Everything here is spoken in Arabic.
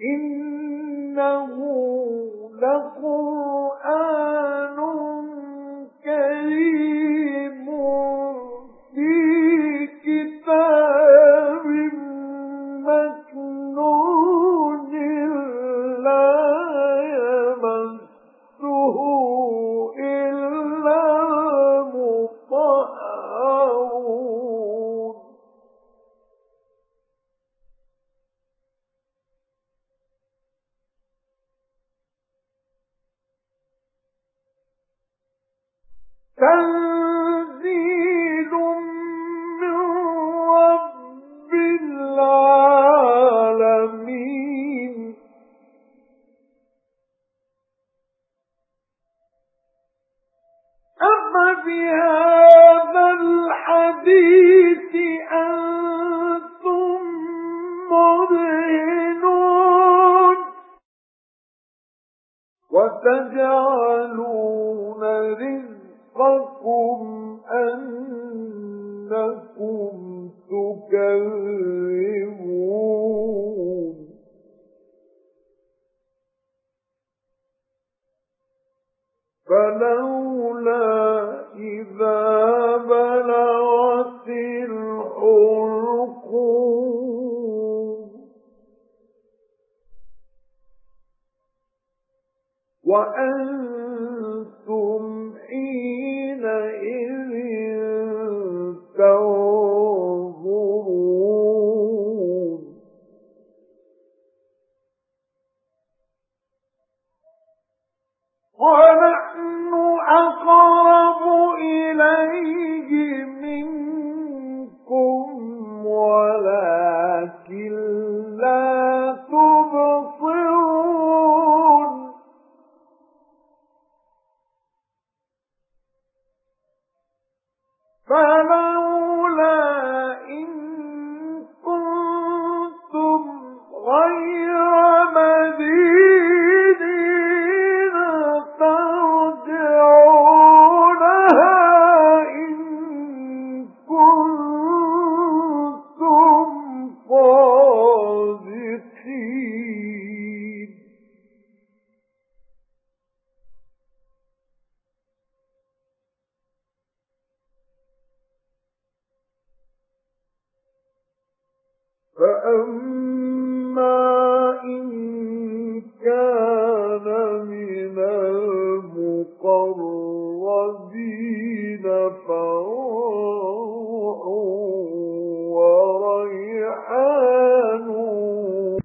إِنَّهُ لَقُرْآنٌ تَنزِيلٌ مِّن رَّبِّ الْعَالَمِينَ. الْحَدِيثِ أَنتُم وَتَجْعَلُونَ رِزْقَكُمْ أَنَّكُمْ تُكَذِّبُونَ فَلَوْلَا إِذَا بَلَغَتِ الْحُلْقُومَ وَأَنتُمْ ونحن أقرب إليه منكم ولكن لا تبصرون. فلولا إن كنتم غير مدين أم